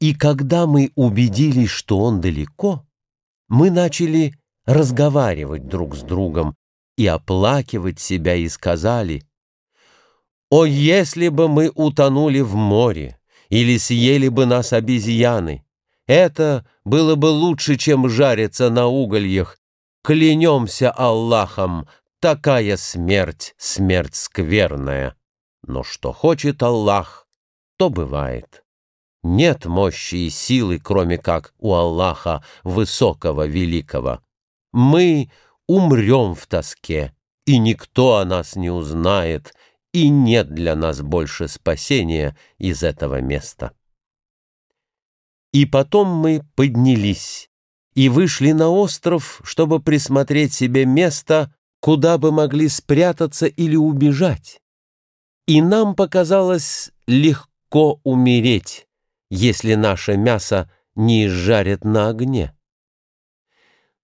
И когда мы убедились, что он далеко, мы начали разговаривать друг с другом и оплакивать себя, и сказали, «О, если бы мы утонули в море, или съели бы нас обезьяны! Это было бы лучше, чем жариться на угольях. Клянемся Аллахом, такая смерть, смерть скверная. Но что хочет Аллах, то бывает». Нет мощи и силы, кроме как у Аллаха Высокого Великого. Мы умрем в тоске, и никто о нас не узнает, и нет для нас больше спасения из этого места. И потом мы поднялись и вышли на остров, чтобы присмотреть себе место, куда бы могли спрятаться или убежать. И нам показалось легко умереть, если наше мясо не изжарят на огне.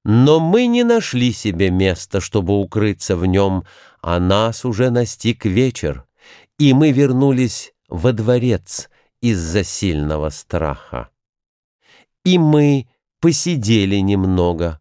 Но мы не нашли себе места, чтобы укрыться в нем, а нас уже настиг вечер, и мы вернулись во дворец из-за сильного страха. И мы посидели немного,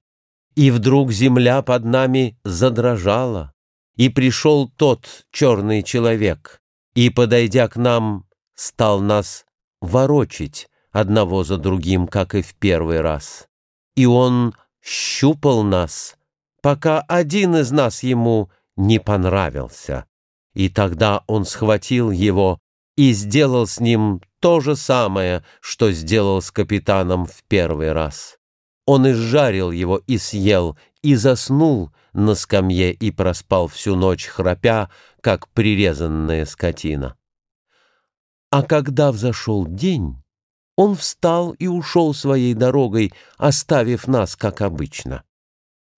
и вдруг земля под нами задрожала, и пришел тот черный человек, и, подойдя к нам, стал нас ворочить одного за другим, как и в первый раз. И он щупал нас, пока один из нас ему не понравился. И тогда он схватил его и сделал с ним то же самое, что сделал с капитаном в первый раз. Он изжарил его и съел, и заснул на скамье и проспал всю ночь, храпя, как прирезанная скотина. А когда взошел день, он встал и ушел своей дорогой, оставив нас, как обычно.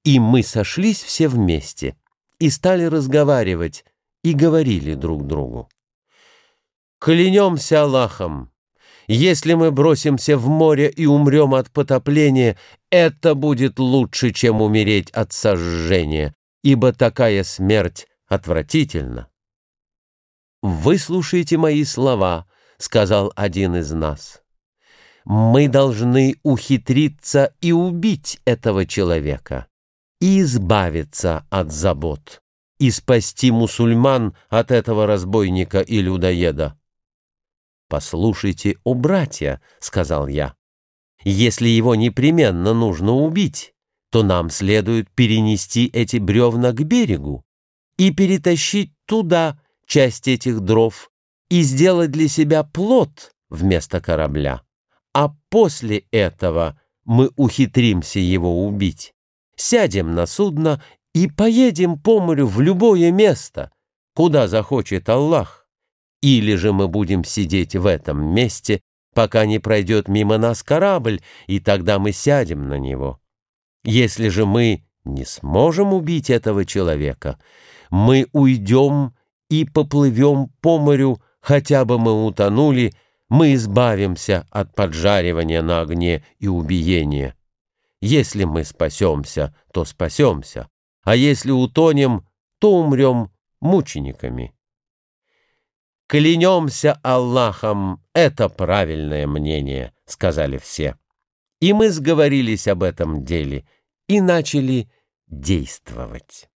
И мы сошлись все вместе и стали разговаривать, и говорили друг другу. «Клянемся Аллахом, если мы бросимся в море и умрем от потопления, это будет лучше, чем умереть от сожжения, ибо такая смерть отвратительна». «Выслушайте мои слова», — сказал один из нас. «Мы должны ухитриться и убить этого человека, и избавиться от забот, и спасти мусульман от этого разбойника и людоеда». «Послушайте, о братья», — сказал я, — «если его непременно нужно убить, то нам следует перенести эти бревна к берегу и перетащить туда, часть этих дров и сделать для себя плот вместо корабля. А после этого мы ухитримся его убить. Сядем на судно и поедем по морю в любое место, куда захочет Аллах. Или же мы будем сидеть в этом месте, пока не пройдет мимо нас корабль, и тогда мы сядем на него. Если же мы не сможем убить этого человека, мы уйдем и поплывем по морю, хотя бы мы утонули, мы избавимся от поджаривания на огне и убиения. Если мы спасемся, то спасемся, а если утонем, то умрем мучениками. «Клянемся Аллахом, это правильное мнение», — сказали все. И мы сговорились об этом деле и начали действовать.